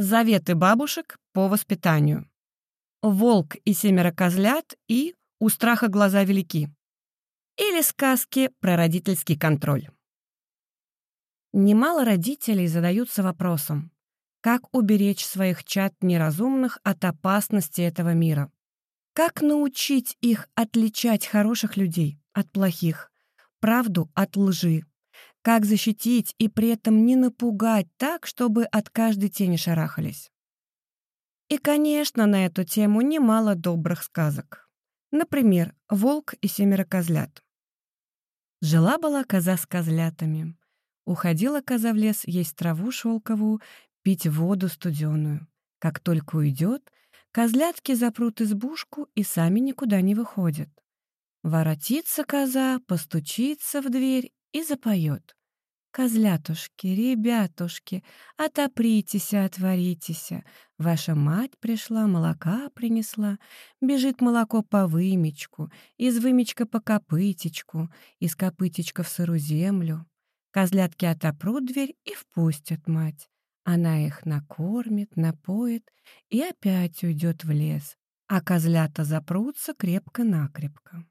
Заветы бабушек по воспитанию. Волк и семеро козлят и У страха глаза велики. Или сказки про родительский контроль. Немало родителей задаются вопросом, как уберечь своих чад неразумных от опасности этого мира? Как научить их отличать хороших людей от плохих, правду от лжи? Как защитить и при этом не напугать так, чтобы от каждой тени шарахались? И, конечно, на эту тему немало добрых сказок. Например, «Волк и семеро козлят». Жила-была коза с козлятами. Уходила коза в лес есть траву шелковую, пить воду студеную. Как только уйдет, козлятки запрут избушку и сами никуда не выходят. Воротится коза, постучится в дверь и запоет. «Козлятушки, ребятушки, отопритесь, отворитесь. Ваша мать пришла, молока принесла. Бежит молоко по вымечку, из вымечка по копытечку, из копытечка в сыру землю. Козлятки отопрут дверь и впустят мать. Она их накормит, напоит и опять уйдет в лес, а козлята запрутся крепко-накрепко.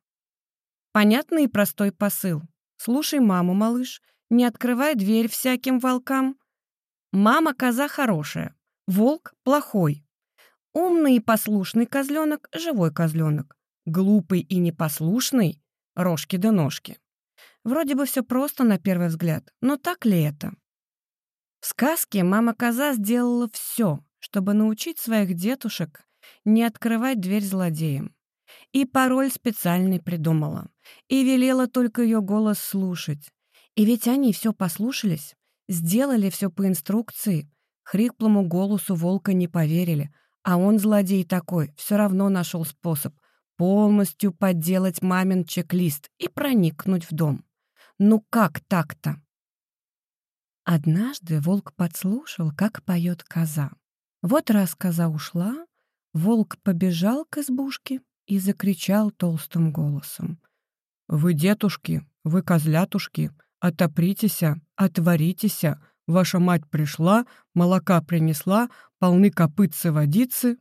Понятный и простой посыл. Слушай маму, малыш, не открывай дверь всяким волкам. Мама коза хорошая, волк плохой. Умный и послушный козленок — живой козленок. Глупый и непослушный — рожки да ножки. Вроде бы все просто на первый взгляд, но так ли это? В сказке мама-коза сделала все, чтобы научить своих детушек не открывать дверь злодеям. И пароль специальный придумала. И велела только ее голос слушать. И ведь они все послушались, сделали все по инструкции. Хриплому голосу волка не поверили, а он, злодей такой, все равно нашел способ полностью подделать мамин чек-лист и проникнуть в дом. Ну как так-то? Однажды волк подслушал, как поет коза. Вот раз коза ушла, волк побежал к избушке и закричал толстым голосом. «Вы, детушки, вы, козлятушки, отопритеся, отворитеся, ваша мать пришла, молока принесла, полны копытцы водицы».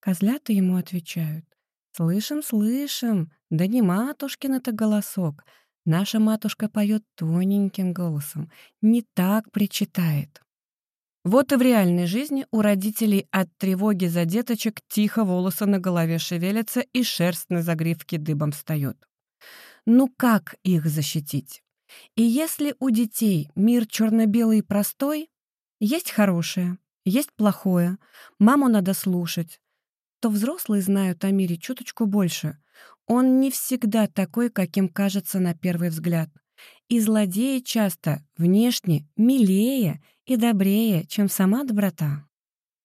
Козлята ему отвечают. «Слышим, слышим, да не матушкин это голосок, Наша матушка поет тоненьким голосом, не так причитает. Вот и в реальной жизни у родителей от тревоги за деточек тихо волосы на голове шевелятся и шерсть на загривке дыбом встает. Ну как их защитить? И если у детей мир черно-белый и простой, есть хорошее, есть плохое, маму надо слушать, то взрослые знают о мире чуточку больше, он не всегда такой, каким кажется на первый взгляд. И злодеи часто внешне милее и добрее, чем сама доброта.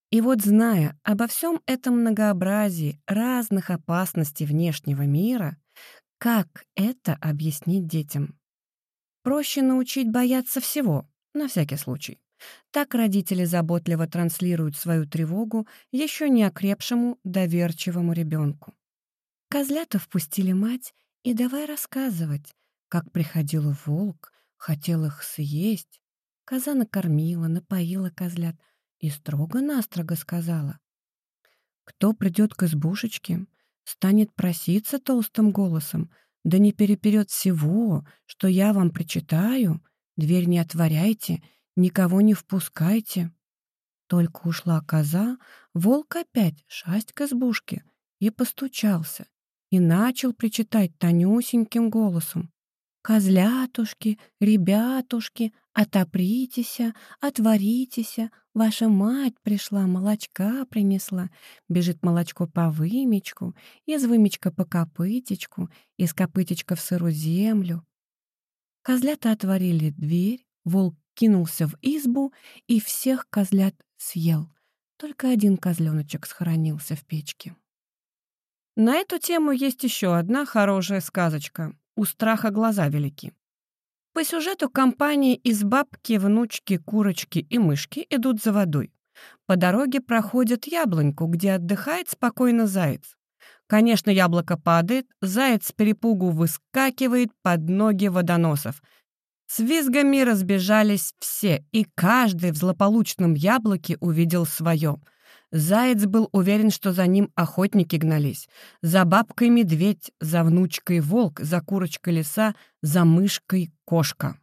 И вот зная обо всем этом многообразии разных опасностей внешнего мира, как это объяснить детям? Проще научить бояться всего, на всякий случай. Так родители заботливо транслируют свою тревогу еще не окрепшему доверчивому ребенку. Козлята впустили мать и давай рассказывать, как приходил волк, хотел их съесть. Коза накормила, напоила козлят и строго-настрого сказала. Кто придет к избушечке, станет проситься толстым голосом, да не переперет всего, что я вам причитаю, дверь не отворяйте, никого не впускайте. Только ушла коза, волк опять шасть к избушке и постучался и начал причитать тонюсеньким голосом. «Козлятушки, ребятушки, отопритеся, отворитеся, ваша мать пришла, молочка принесла, бежит молочко по вымечку, из вымечка по копытечку, из копытечка в сырую землю». Козлята отворили дверь, волк кинулся в избу и всех козлят съел. Только один козленочек схоронился в печке. На эту тему есть еще одна хорошая сказочка «У страха глаза велики». По сюжету компании из бабки, внучки, курочки и мышки идут за водой. По дороге проходят яблоньку, где отдыхает спокойно заяц. Конечно, яблоко падает, заяц с перепугу выскакивает под ноги водоносов. С визгами разбежались все, и каждый в злополучном яблоке увидел свое. Заяц был уверен, что за ним охотники гнались. За бабкой медведь, за внучкой волк, за курочкой лиса, за мышкой кошка.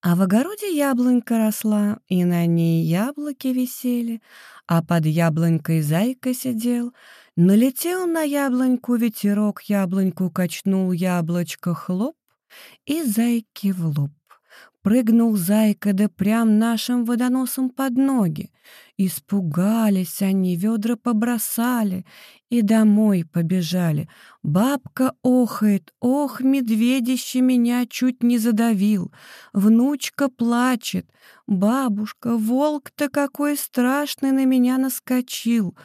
А в огороде яблонька росла, и на ней яблоки висели, а под яблонькой зайка сидел. Налетел на яблоньку ветерок, яблоньку качнул яблочко хлоп, и зайки в лоб. Прыгнул зайка, да прям нашим водоносом под ноги. Испугались они, ведра побросали и домой побежали. Бабка охает, ох, медведище меня чуть не задавил. Внучка плачет, бабушка, волк-то какой страшный на меня наскочил.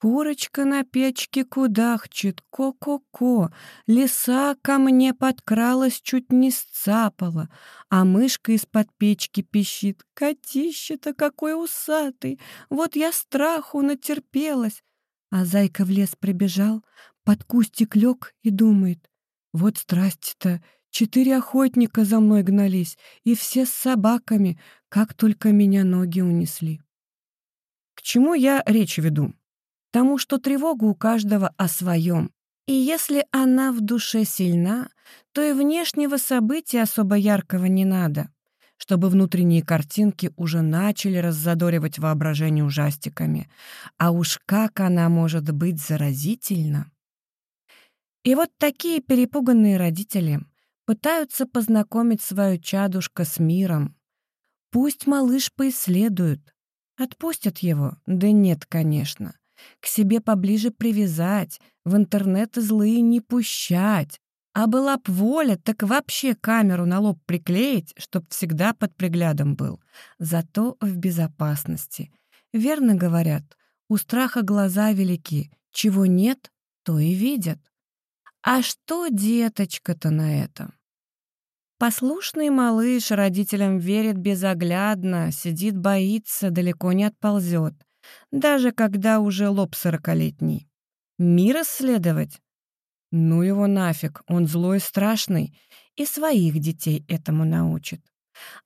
Курочка на печке кудахчет, ко-ко-ко, Лиса ко мне подкралась, чуть не сцапала, А мышка из-под печки пищит, Котище-то какой усатый, Вот я страху натерпелась. А зайка в лес прибежал, под кустик лег и думает, Вот страсти-то, четыре охотника за мной гнались, И все с собаками, как только меня ноги унесли. К чему я речь веду? Тому, что тревога у каждого о своем. И если она в душе сильна, то и внешнего события особо яркого не надо, чтобы внутренние картинки уже начали раззадоривать воображение ужастиками. А уж как она может быть заразительна! И вот такие перепуганные родители пытаются познакомить свою чадушка с миром. Пусть малыш поисследует. Отпустят его? Да нет, конечно к себе поближе привязать, в интернет злые не пущать. А была б воля, так вообще камеру на лоб приклеить, чтоб всегда под приглядом был. Зато в безопасности. Верно говорят, у страха глаза велики, чего нет, то и видят. А что деточка-то на это? Послушный малыш родителям верит безоглядно, сидит, боится, далеко не отползет даже когда уже лоб сорокалетний. Мир исследовать? Ну его нафиг, он злой и страшный, и своих детей этому научит.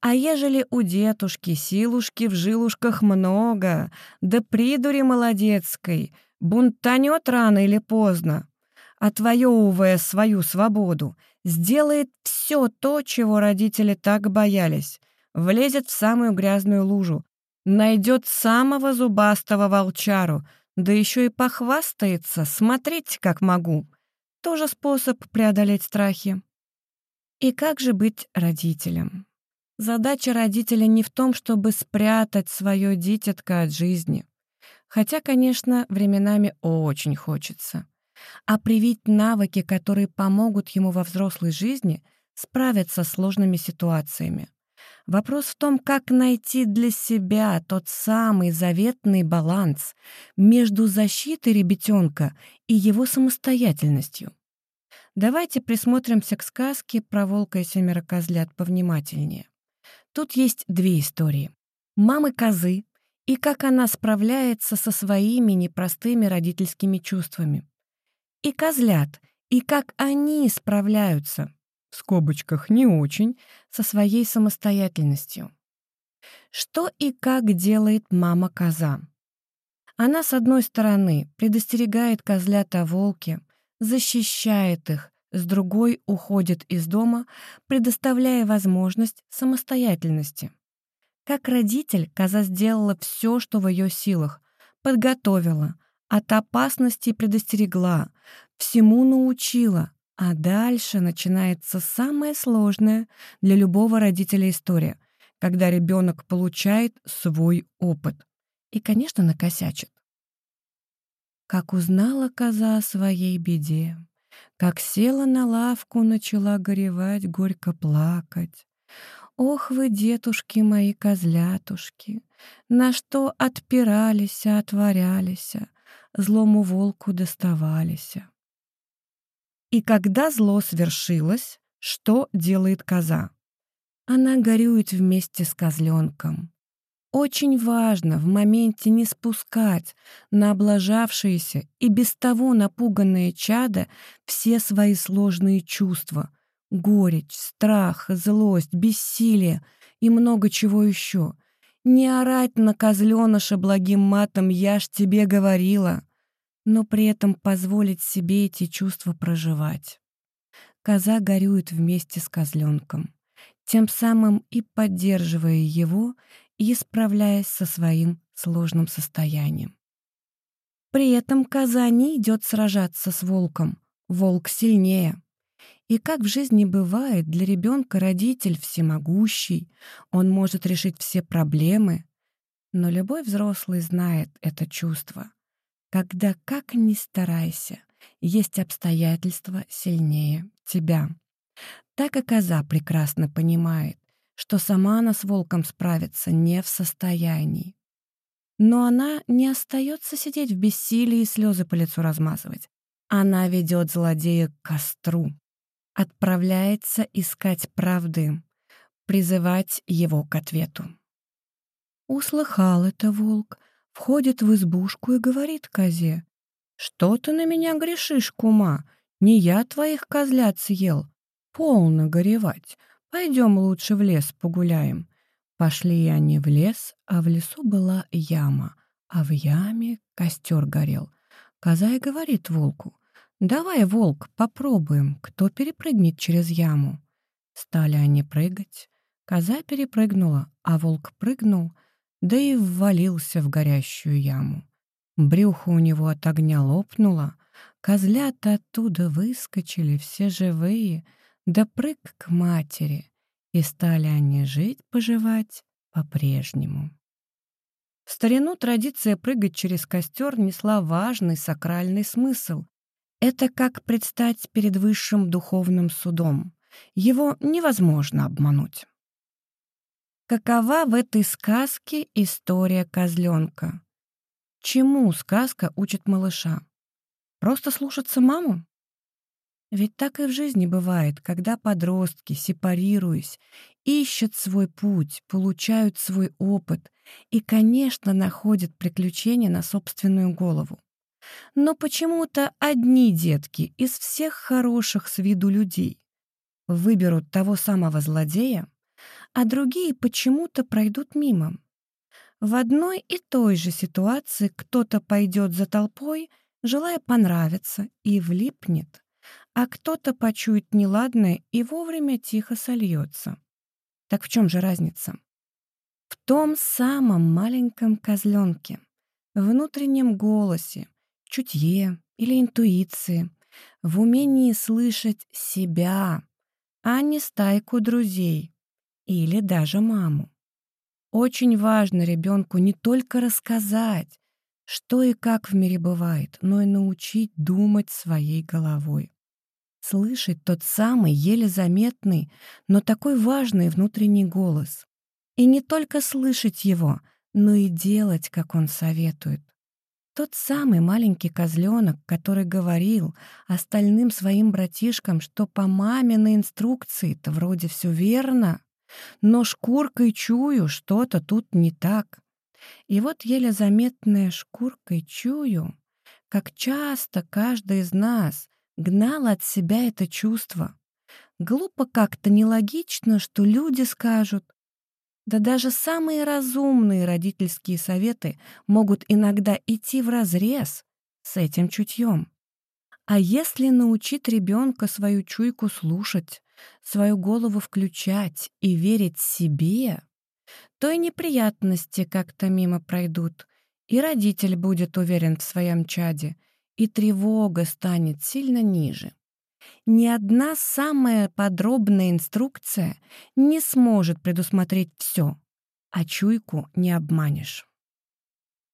А ежели у дедушки силушки в жилушках много, да придури молодецкой, бунтанет рано или поздно, отвоевывая свою свободу, сделает все то, чего родители так боялись, влезет в самую грязную лужу, Найдет самого зубастого волчару, да еще и похвастается, смотрите, как могу. Тоже способ преодолеть страхи. И как же быть родителем? Задача родителя не в том, чтобы спрятать свое дитятко от жизни. Хотя, конечно, временами очень хочется. А привить навыки, которые помогут ему во взрослой жизни справиться с сложными ситуациями. Вопрос в том, как найти для себя тот самый заветный баланс между защитой ребятенка и его самостоятельностью. Давайте присмотримся к сказке про волка и семеро козлят повнимательнее. Тут есть две истории. Мамы козы и как она справляется со своими непростыми родительскими чувствами. И козлят, и как они справляются, в скобочках не очень, со своей самостоятельностью. Что и как делает мама-коза? Она, с одной стороны, предостерегает козлят о волке, защищает их, с другой уходит из дома, предоставляя возможность самостоятельности. Как родитель, коза сделала все, что в ее силах, подготовила, от опасности предостерегла, всему научила, а дальше начинается самое сложное для любого родителя история, когда ребенок получает свой опыт. И, конечно, накосячит. Как узнала коза о своей беде, как села на лавку, начала горевать, горько плакать. Ох вы, детушки мои козлятушки, на что отпирались, отворялись, злому волку доставались. И когда зло свершилось, что делает коза? Она горюет вместе с козленком. Очень важно в моменте не спускать на облажавшиеся и без того напуганные чада все свои сложные чувства, Горечь, страх, злость, бессилие и много чего еще. Не орать на козленыша благим матом «я ж тебе говорила», но при этом позволить себе эти чувства проживать. Коза горюет вместе с козленком, тем самым и поддерживая его и справляясь со своим сложным состоянием. При этом коза не идет сражаться с волком, волк сильнее. И как в жизни бывает, для ребенка родитель всемогущий, он может решить все проблемы. Но любой взрослый знает это чувство, когда, как ни старайся, есть обстоятельства сильнее тебя. Так и коза прекрасно понимает, что сама она с волком справиться не в состоянии. Но она не остается сидеть в бессилии и слезы по лицу размазывать. Она ведет злодея к костру, отправляется искать правды, призывать его к ответу. Услыхал это волк, входит в избушку и говорит козе, «Что ты на меня грешишь, кума? Не я твоих козлят съел. Полно горевать. Пойдем лучше в лес погуляем». Пошли они в лес, а в лесу была яма, а в яме костер горел. Коза и говорит волку, «Давай, волк, попробуем, кто перепрыгнет через яму». Стали они прыгать. Коза перепрыгнула, а волк прыгнул, да и ввалился в горящую яму. Брюхо у него от огня лопнуло, козлята оттуда выскочили, все живые, да прыг к матери, и стали они жить-поживать по-прежнему. В старину традиция прыгать через костер несла важный сакральный смысл. Это как предстать перед высшим духовным судом. Его невозможно обмануть. Какова в этой сказке история козленка? Чему сказка учит малыша? Просто слушаться маму? Ведь так и в жизни бывает, когда подростки, сепарируясь, ищут свой путь, получают свой опыт и, конечно, находят приключения на собственную голову. Но почему-то одни детки из всех хороших с виду людей выберут того самого злодея, а другие почему-то пройдут мимо. В одной и той же ситуации кто-то пойдет за толпой, желая понравиться, и влипнет, а кто-то почует неладное и вовремя тихо сольется. Так в чем же разница? В том самом маленьком козленке, внутреннем голосе, чутье или интуиции, в умении слышать себя, а не стайку друзей или даже маму. Очень важно ребенку не только рассказать, что и как в мире бывает, но и научить думать своей головой. Слышать тот самый, еле заметный, но такой важный внутренний голос. И не только слышать его, но и делать, как он советует. Тот самый маленький козленок, который говорил остальным своим братишкам, что по маминой инструкции-то вроде все верно, но шкуркой чую, что-то тут не так. И вот еле заметная шкуркой чую, как часто каждый из нас гнал от себя это чувство. Глупо как-то нелогично, что люди скажут. Да даже самые разумные родительские советы могут иногда идти вразрез с этим чутьем. А если научить ребенка свою чуйку слушать, свою голову включать и верить себе, то и неприятности как-то мимо пройдут, и родитель будет уверен в своем чаде, и тревога станет сильно ниже. Ни одна самая подробная инструкция не сможет предусмотреть все, а чуйку не обманешь.